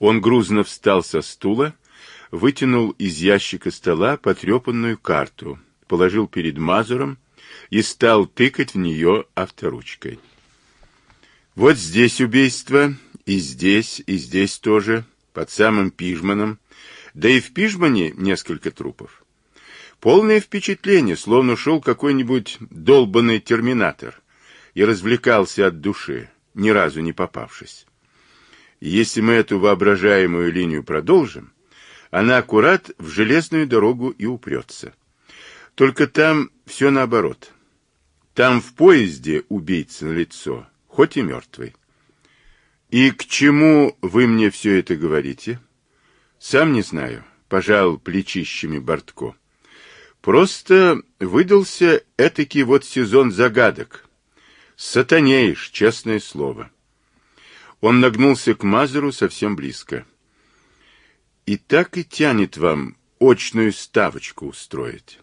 Он грузно встал со стула, вытянул из ящика стола потрепанную карту, положил перед Мазуром и стал тыкать в нее авторучкой. Вот здесь убийство, и здесь, и здесь тоже, под самым Пижманом, да и в Пижмане несколько трупов. Полное впечатление, словно шел какой-нибудь долбанный терминатор и развлекался от души, ни разу не попавшись. Если мы эту воображаемую линию продолжим, она аккурат в железную дорогу и упрется. Только там все наоборот. Там в поезде убийца на лицо, хоть и мертвый. И к чему вы мне все это говорите? Сам не знаю, пожал плечищами Бортко. Просто выдался этакий вот сезон загадок. Сатанеешь, честное слово. Он нагнулся к Мазеру совсем близко. И так и тянет вам очную ставочку устроить.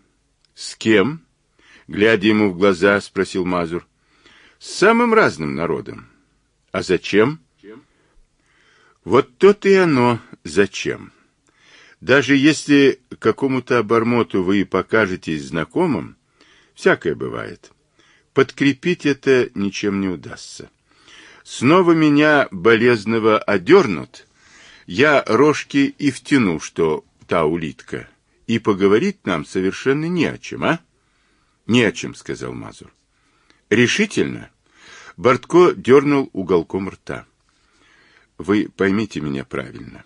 С кем? Глядя ему в глаза, спросил Мазур. С самым разным народом. А зачем? Вот то-то и оно зачем. Даже если какому-то обормоту вы и покажетесь знакомым, всякое бывает. Подкрепить это ничем не удастся. Снова меня болезного одернут, я рожки и втяну, что та улитка, и поговорить нам совершенно не о чем, а? Не о чем, сказал Мазур. Решительно? Бортко дернул уголком рта. Вы поймите меня правильно.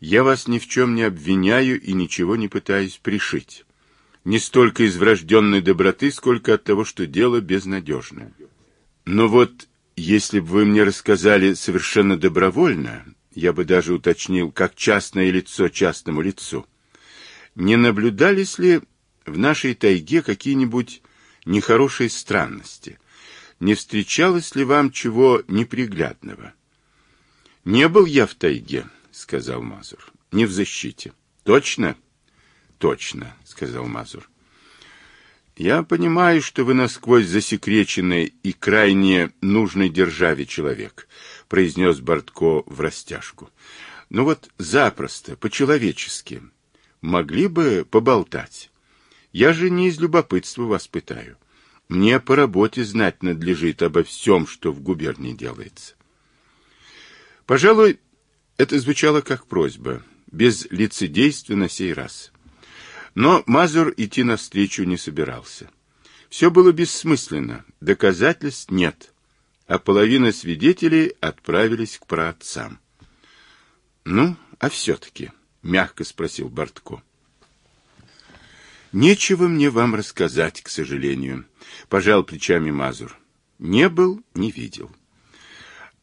Я вас ни в чем не обвиняю и ничего не пытаюсь пришить. Не столько из врожденной доброты, сколько от того, что дело безнадежное. Но вот если бы вы мне рассказали совершенно добровольно, я бы даже уточнил, как частное лицо частному лицу, не наблюдались ли в нашей тайге какие-нибудь нехорошие странности? Не встречалось ли вам чего неприглядного? Не был я в тайге, сказал Мазур. Не в защите. Точно? Точно, сказал Мазур. Я понимаю, что вы насквозь засекреченный и крайне нужный державе человек, произнес Бортко в растяжку. Ну вот запросто, по-человечески. Могли бы поболтать. Я же не из любопытства вас пытаю. Мне по работе знать надлежит обо всем, что в губернии делается. Пожалуй, это звучало как просьба, без лицедейства на сей раз. Но Мазур идти навстречу не собирался. Все было бессмысленно, доказательств нет, а половина свидетелей отправились к праотцам. — Ну, а все-таки, — мягко спросил Бортко. — Нечего мне вам рассказать, к сожалению, — пожал плечами Мазур. Не был, не видел.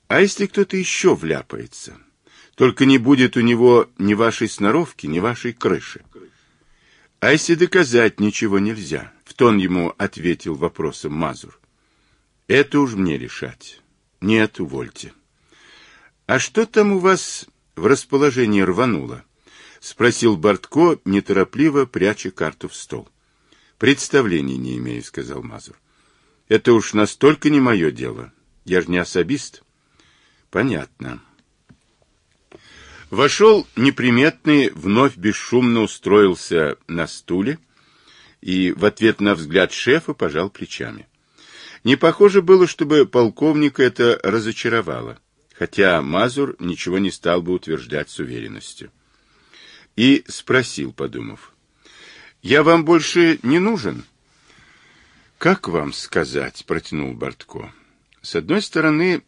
А если кто-то еще вляпается? Только не будет у него ни вашей сноровки, ни вашей крыши. А если доказать ничего нельзя? В тон ему ответил вопросом Мазур. Это уж мне решать. Нет, увольте. А что там у вас в расположении рвануло? Спросил Бортко, неторопливо пряча карту в стол. Представления не имею, сказал Мазур. Это уж настолько не мое дело. Я же не особист. Понятно. Вошел неприметный, вновь бесшумно устроился на стуле и в ответ на взгляд шефа пожал плечами. Не похоже было, чтобы полковника это разочаровало, хотя Мазур ничего не стал бы утверждать с уверенностью. И спросил, подумав, «Я вам больше не нужен?» «Как вам сказать?» — протянул Бортко. «С одной стороны,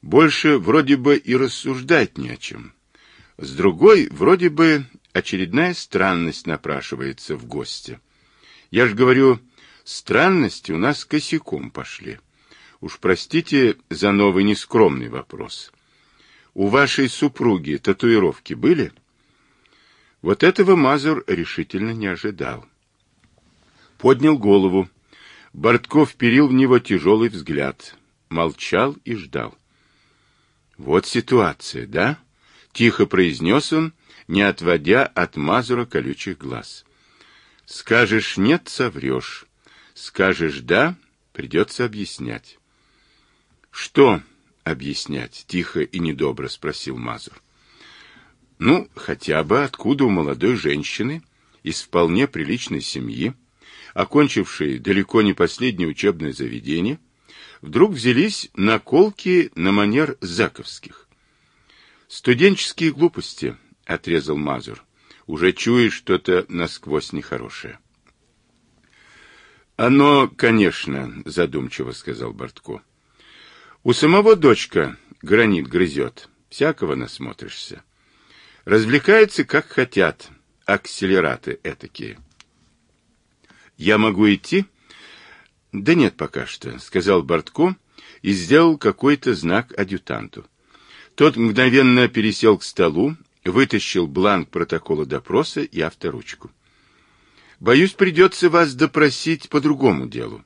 больше вроде бы и рассуждать не о чем». С другой, вроде бы, очередная странность напрашивается в гости. Я же говорю, странности у нас косяком пошли. Уж простите за новый нескромный вопрос. У вашей супруги татуировки были? Вот этого Мазур решительно не ожидал. Поднял голову. Бортков перил в него тяжелый взгляд. Молчал и ждал. Вот ситуация, да? — Тихо произнес он, не отводя от Мазура колючих глаз. Скажешь «нет» — соврешь. Скажешь «да» — придется объяснять. Что объяснять? Тихо и недобро спросил Мазур. Ну, хотя бы откуда у молодой женщины из вполне приличной семьи, окончившей далеко не последнее учебное заведение, вдруг взялись на колки на манер заковских. «Студенческие глупости», — отрезал Мазур. «Уже чуешь что-то насквозь нехорошее». «Оно, конечно», — задумчиво сказал Бортко. «У самого дочка гранит грызет, всякого насмотришься. Развлекаются, как хотят, акселераты этакие». «Я могу идти?» «Да нет пока что», — сказал Бортко и сделал какой-то знак адъютанту. Тот мгновенно пересел к столу, вытащил бланк протокола допроса и авторучку. «Боюсь, придется вас допросить по другому делу,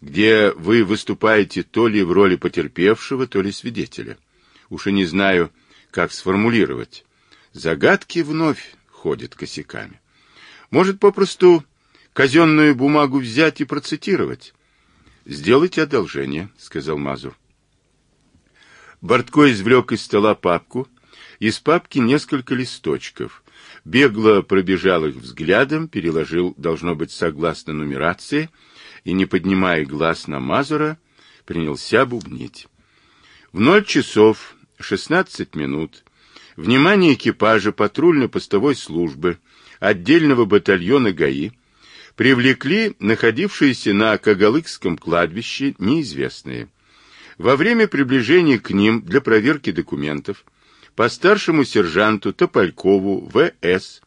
где вы выступаете то ли в роли потерпевшего, то ли свидетеля. Уж и не знаю, как сформулировать. Загадки вновь ходят косяками. Может, попросту казенную бумагу взять и процитировать?» «Сделайте одолжение», — сказал Мазур. Бортко извлек из стола папку, из папки несколько листочков, бегло пробежал их взглядом, переложил, должно быть, согласно нумерации, и, не поднимая глаз на Мазура, принялся бубнить. В ноль часов шестнадцать минут внимание экипажа патрульно-постовой службы отдельного батальона ГАИ привлекли находившиеся на Кагалыкском кладбище неизвестные. Во время приближения к ним для проверки документов по старшему сержанту Тополькову В.С.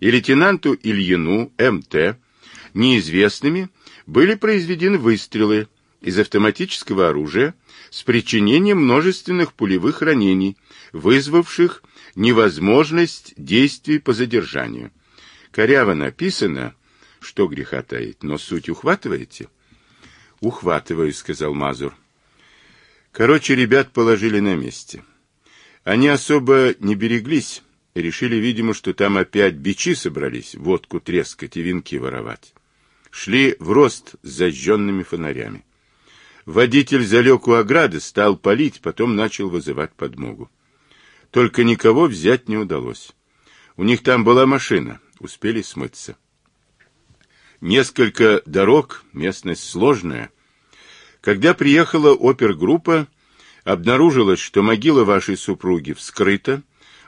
и лейтенанту Ильину М.Т. неизвестными были произведены выстрелы из автоматического оружия с причинением множественных пулевых ранений, вызвавших невозможность действий по задержанию. Коряво написано, что греха таить, но суть ухватываете? Ухватываю, сказал Мазур. Короче, ребят положили на месте. Они особо не береглись, решили, видимо, что там опять бичи собрались, водку трескать и венки воровать. Шли в рост с зажженными фонарями. Водитель залег у ограды, стал палить, потом начал вызывать подмогу. Только никого взять не удалось. У них там была машина, успели смыться. Несколько дорог, местность сложная — когда приехала опергруппа, обнаружилось, что могила вашей супруги вскрыта,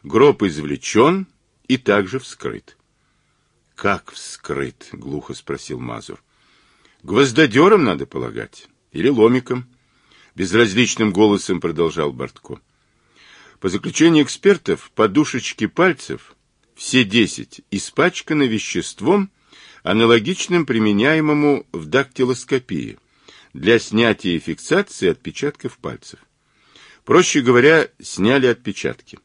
гроб извлечен и также вскрыт. — Как вскрыт? — глухо спросил Мазур. — Гвоздодером, надо полагать, или ломиком. Безразличным голосом продолжал Бортко. По заключению экспертов, подушечки пальцев, все десять, испачканы веществом, аналогичным применяемому в дактилоскопии для снятия и фиксации отпечатков пальцев. Проще говоря, сняли отпечатки.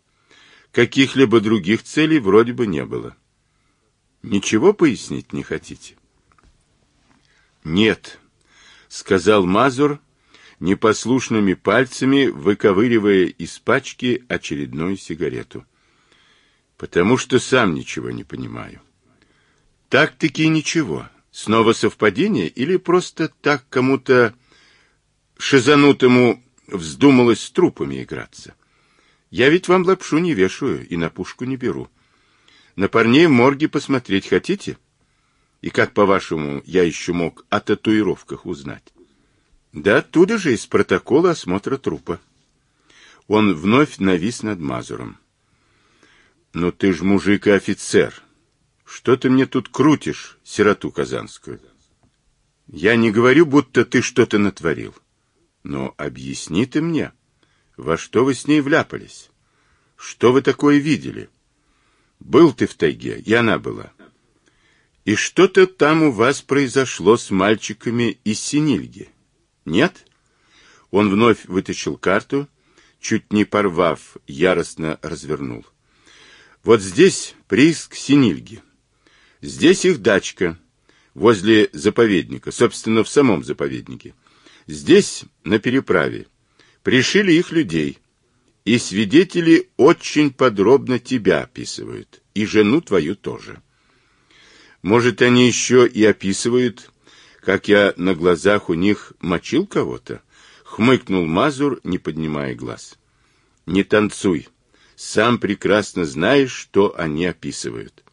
Каких-либо других целей вроде бы не было. Ничего пояснить не хотите? Нет, сказал Мазур, непослушными пальцами выковыривая из пачки очередную сигарету. Потому что сам ничего не понимаю. Так-таки ничего. Снова совпадение или просто так кому-то шизанутому вздумалось с трупами играться? Я ведь вам лапшу не вешаю и на пушку не беру. На парней в морге посмотреть хотите? И как, по-вашему, я еще мог о татуировках узнать? Да оттуда же из протокола осмотра трупа. Он вновь навис над Мазуром. «Ну ты ж мужик и офицер. Что ты мне тут крутишь, сироту казанскую? Я не говорю, будто ты что-то натворил. Но объясни ты мне, во что вы с ней вляпались? Что вы такое видели? Был ты в тайге, и она была. И что-то там у вас произошло с мальчиками из Синильги. Нет? Он вновь вытащил карту, чуть не порвав, яростно развернул. Вот здесь прииск Синильги. Здесь их дачка, возле заповедника, собственно, в самом заповеднике. Здесь, на переправе, пришили их людей, и свидетели очень подробно тебя описывают, и жену твою тоже. Может, они еще и описывают, как я на глазах у них мочил кого-то? Хмыкнул Мазур, не поднимая глаз. Не танцуй, Сам прекрасно знаешь, что они описывают.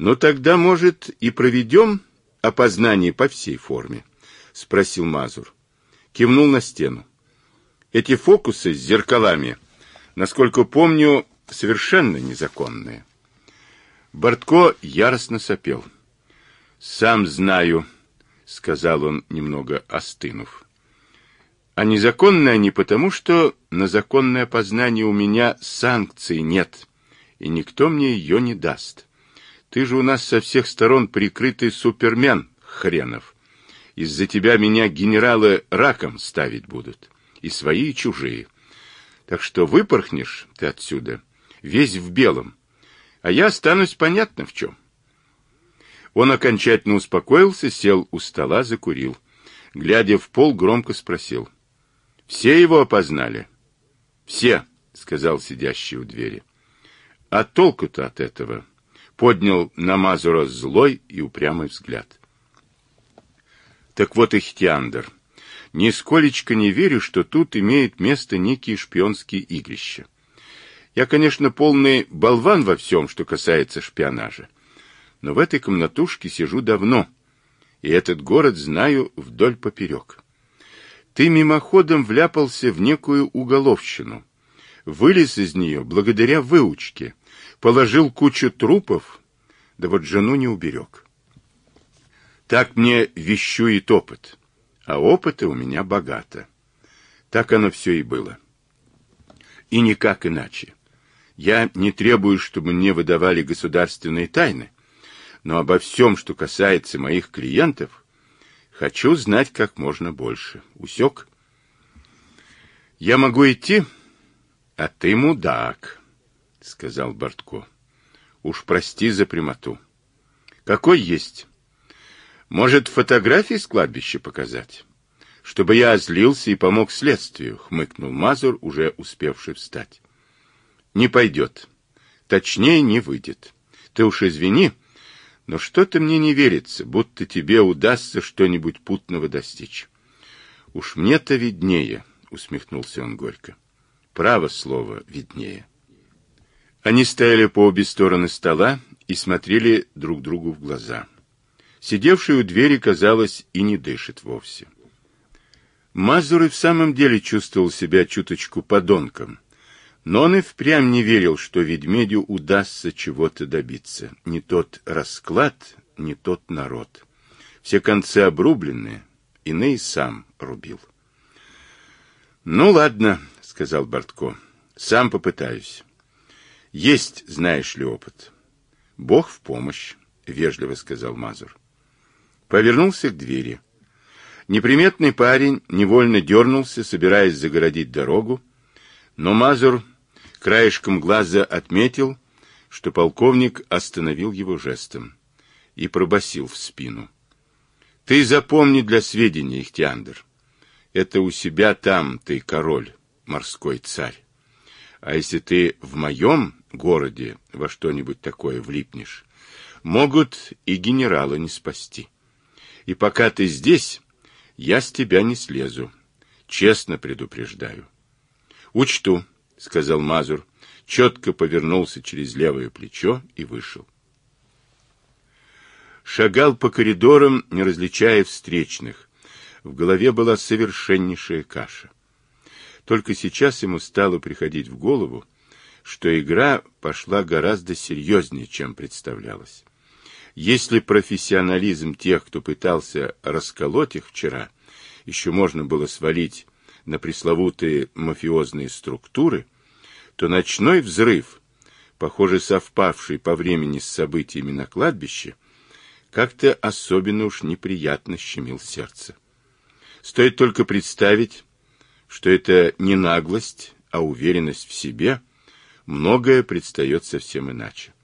Но тогда, может, и проведем опознание по всей форме? Спросил Мазур. Кивнул на стену. Эти фокусы с зеркалами, насколько помню, совершенно незаконные. Бортко яростно сопел. «Сам знаю», — сказал он, немного остынув. «А незаконные они потому, что на законное познание у меня санкций нет, и никто мне ее не даст. Ты же у нас со всех сторон прикрытый супермен, хренов. Из-за тебя меня генералы раком ставить будут, и свои, и чужие. Так что выпорхнешь ты отсюда, весь в белом, а я останусь понятно в чем. Он окончательно успокоился, сел у стола, закурил. Глядя в пол, громко спросил. «Все его опознали?» «Все», — сказал сидящий у двери. «А толку-то от этого?» Поднял на Мазура злой и упрямый взгляд. Так вот, Ихтиандр, нисколечко не верю, что тут имеет место некие шпионские игрища. Я, конечно, полный болван во всем, что касается шпионажа. Но в этой комнатушке сижу давно, и этот город знаю вдоль поперек. Ты мимоходом вляпался в некую уголовщину, вылез из нее благодаря выучке, положил кучу трупов, да вот жену не уберег. Так мне вещует опыт, а опыта у меня богато. Так оно все и было. И никак иначе. Я не требую, чтобы мне выдавали государственные тайны, но обо всем, что касается моих клиентов, хочу знать как можно больше. Усек? Я могу идти? А ты мудак, — сказал Бортко. Уж прости за прямоту. Какой есть? Может, фотографии с кладбища показать? Чтобы я озлился и помог следствию, — хмыкнул Мазур, уже успевший встать. Не пойдет. Точнее, не выйдет. Ты уж извини, но что-то мне не верится, будто тебе удастся что-нибудь путного достичь. Уж мне-то виднее, усмехнулся он горько. Право слово виднее. Они стояли по обе стороны стола и смотрели друг другу в глаза. Сидевший у двери, казалось, и не дышит вовсе. Мазур и в самом деле чувствовал себя чуточку подонком, но он и впрямь не верил, что ведмедю удастся чего-то добиться. Не тот расклад, не тот народ. Все концы обрублены, иные сам рубил. «Ну, ладно», — сказал Бортко, — «сам попытаюсь. Есть, знаешь ли, опыт». «Бог в помощь», — вежливо сказал Мазур. Повернулся к двери. Неприметный парень невольно дернулся, собираясь загородить дорогу, но Мазур краешком глаза отметил, что полковник остановил его жестом и пробасил в спину. «Ты запомни для сведения, Ихтиандр, это у себя там ты король, морской царь. А если ты в моем городе во что-нибудь такое влипнешь, могут и генерала не спасти. И пока ты здесь, я с тебя не слезу, честно предупреждаю. Учту, — сказал Мазур, четко повернулся через левое плечо и вышел. Шагал по коридорам, не различая встречных. В голове была совершеннейшая каша. Только сейчас ему стало приходить в голову, что игра пошла гораздо серьезнее, чем представлялось. Если профессионализм тех, кто пытался расколоть их вчера, еще можно было свалить на пресловутые мафиозные структуры, то ночной взрыв, похоже совпавший по времени с событиями на кладбище, как-то особенно уж неприятно щемил сердце. Стоит только представить, что это не наглость, а уверенность в себе, многое предстает совсем иначе.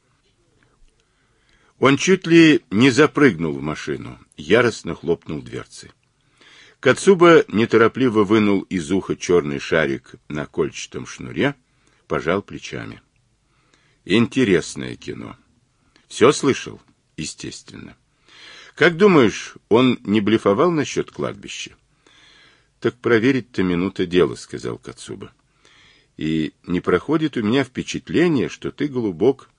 Он чуть ли не запрыгнул в машину, яростно хлопнул дверцы. Кацуба неторопливо вынул из уха черный шарик на кольчатом шнуре, пожал плечами. Интересное кино. Все слышал? Естественно. Как думаешь, он не блефовал насчет кладбища? Так проверить-то минута дела, сказал Кацуба. И не проходит у меня впечатление, что ты, голубок,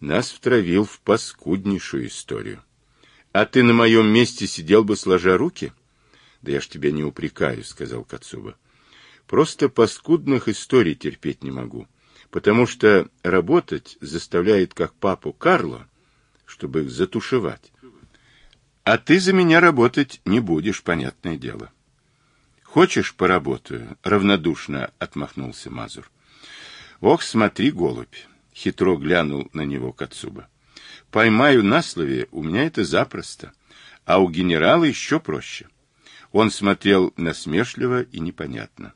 нас втравил в паскуднейшую историю. А ты на моем месте сидел бы сложа руки? Да я ж тебя не упрекаю, сказал Кацуба. Просто паскудных историй терпеть не могу, потому что работать заставляет как папу Карло, чтобы их затушевать. А ты за меня работать не будешь, понятное дело. Хочешь, поработаю? Равнодушно отмахнулся Мазур. Ох, смотри, голубь, хитро глянул на него Кацуба. Поймаю на слове, у меня это запросто, а у генерала еще проще. Он смотрел насмешливо и непонятно.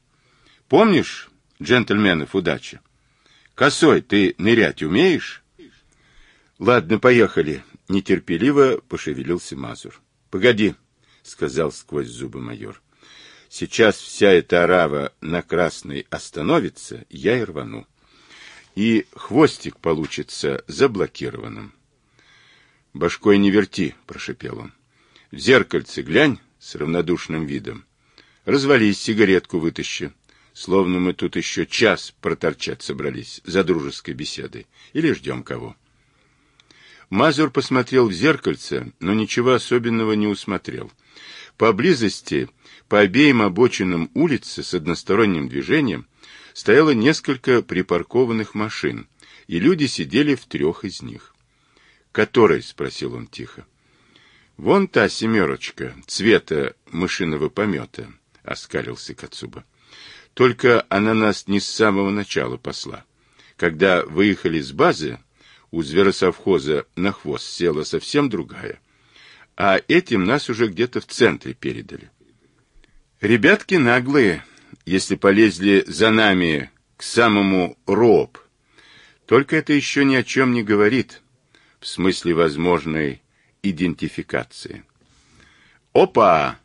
Помнишь, джентльменов, удачи? Косой, ты нырять умеешь? Ладно, поехали. Нетерпеливо пошевелился Мазур. Погоди, сказал сквозь зубы майор. Сейчас вся эта арава на красной остановится, я и рвану. И хвостик получится заблокированным. Башкой не верти, прошепел он. В зеркальце глянь с равнодушным видом. Развались, сигаретку вытащи словно мы тут еще час проторчать собрались за дружеской беседой. Или ждем кого. Мазур посмотрел в зеркальце, но ничего особенного не усмотрел. Поблизости, по обеим обочинам улицы с односторонним движением, стояло несколько припаркованных машин, и люди сидели в трех из них. «Который?» — спросил он тихо. «Вон та семерочка, цвета мышиного помета», — оскалился Кацуба. Только она нас не с самого начала посла. Когда выехали с базы, у зверосовхоза на хвост села совсем другая. А этим нас уже где-то в центре передали. Ребятки наглые, если полезли за нами к самому РОП. Только это еще ни о чем не говорит, в смысле возможной идентификации. «Опа!»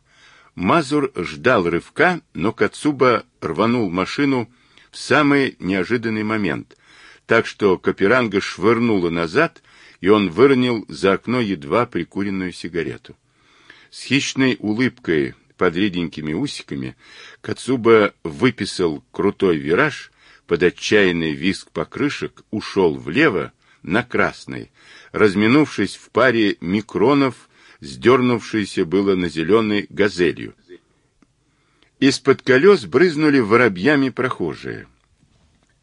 Мазур ждал рывка, но Кацуба рванул машину в самый неожиданный момент, так что Каперанга швырнула назад, и он выронил за окно едва прикуренную сигарету. С хищной улыбкой под реденькими усиками Кацуба выписал крутой вираж, под отчаянный визг покрышек ушел влево на красный, разминувшись в паре микронов сдернувшейся было на зеленый газелью. Из-под колес брызнули воробьями прохожие.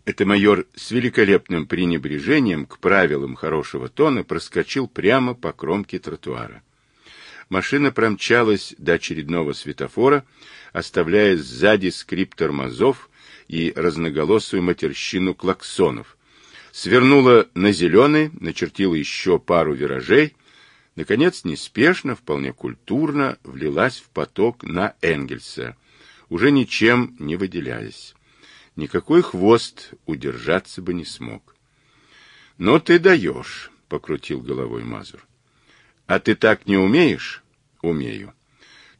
Это майор с великолепным пренебрежением к правилам хорошего тона проскочил прямо по кромке тротуара. Машина промчалась до очередного светофора, оставляя сзади скрип тормозов и разноголосую матерщину клаксонов. Свернула на зеленый, начертила еще пару виражей — наконец, неспешно, вполне культурно влилась в поток на Энгельса, уже ничем не выделяясь. Никакой хвост удержаться бы не смог. — Но ты даешь, — покрутил головой Мазур. — А ты так не умеешь? — Умею.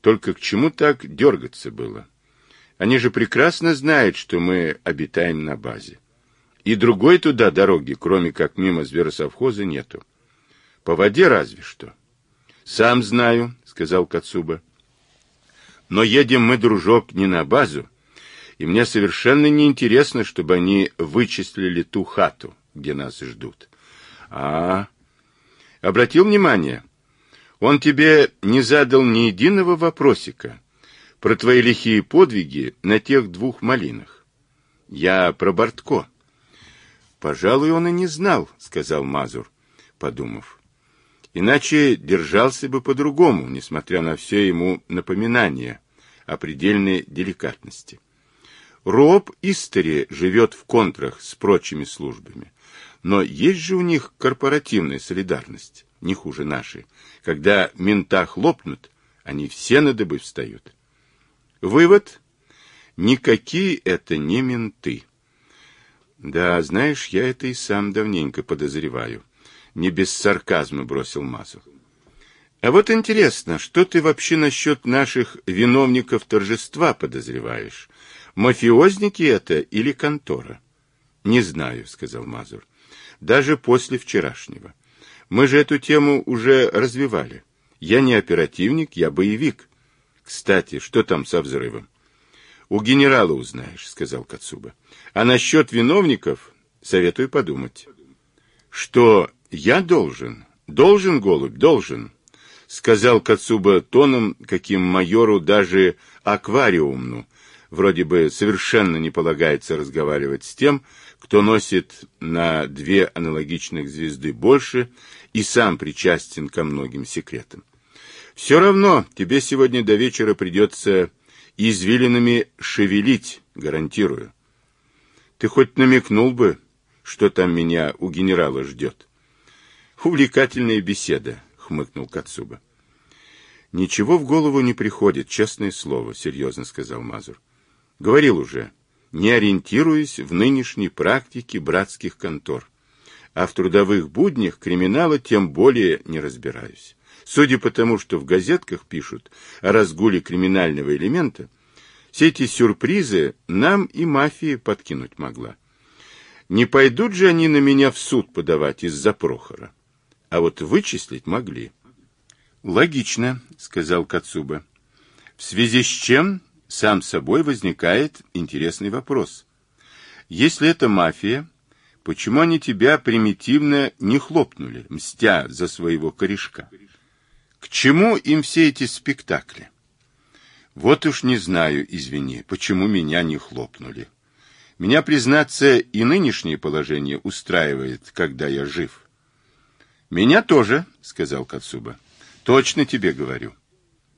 Только к чему так дергаться было? Они же прекрасно знают, что мы обитаем на базе. И другой туда дороги, кроме как мимо зверосовхоза, нету. По воде разве что. Сам знаю, сказал Кацуба. Но едем мы, дружок, не на базу, и мне совершенно не интересно, чтобы они вычислили ту хату, где нас ждут. А, обратил внимание, он тебе не задал ни единого вопросика про твои лихие подвиги на тех двух малинах. Я про Бортко. Пожалуй, он и не знал, сказал Мазур, подумав. Иначе держался бы по-другому, несмотря на все ему напоминания о предельной деликатности. Роб Истери живет в контрах с прочими службами, но есть же у них корпоративная солидарность, не хуже нашей. Когда мента хлопнут, они все на дыбы встают. Вывод – никакие это не менты. Да, знаешь, я это и сам давненько подозреваю не без сарказма бросил Мазур. А вот интересно, что ты вообще насчет наших виновников торжества подозреваешь? Мафиозники это или контора? Не знаю, сказал Мазур. Даже после вчерашнего. Мы же эту тему уже развивали. Я не оперативник, я боевик. Кстати, что там со взрывом? У генерала узнаешь, сказал Кацуба. А насчет виновников советую подумать. Что я должен? Должен, голубь, должен, сказал Кацуба тоном, каким майору даже аквариумну вроде бы совершенно не полагается разговаривать с тем, кто носит на две аналогичных звезды больше и сам причастен ко многим секретам. Все равно тебе сегодня до вечера придется извилинами шевелить, гарантирую. Ты хоть намекнул бы, что там меня у генерала ждет? Увлекательная беседа, хмыкнул Кацуба. Ничего в голову не приходит, честное слово, серьезно сказал Мазур. Говорил уже, не ориентируясь в нынешней практике братских контор. А в трудовых буднях криминала тем более не разбираюсь. Судя по тому, что в газетках пишут о разгуле криминального элемента, все эти сюрпризы нам и мафия подкинуть могла. Не пойдут же они на меня в суд подавать из-за Прохора. А вот вычислить могли. Логично, сказал Кацуба. В связи с чем сам собой возникает интересный вопрос. Если это мафия, почему они тебя примитивно не хлопнули, мстя за своего корешка? К чему им все эти спектакли? Вот уж не знаю, извини, почему меня не хлопнули. Меня, признаться, и нынешнее положение устраивает, когда я жив. Меня тоже, сказал Кацуба. Точно тебе говорю.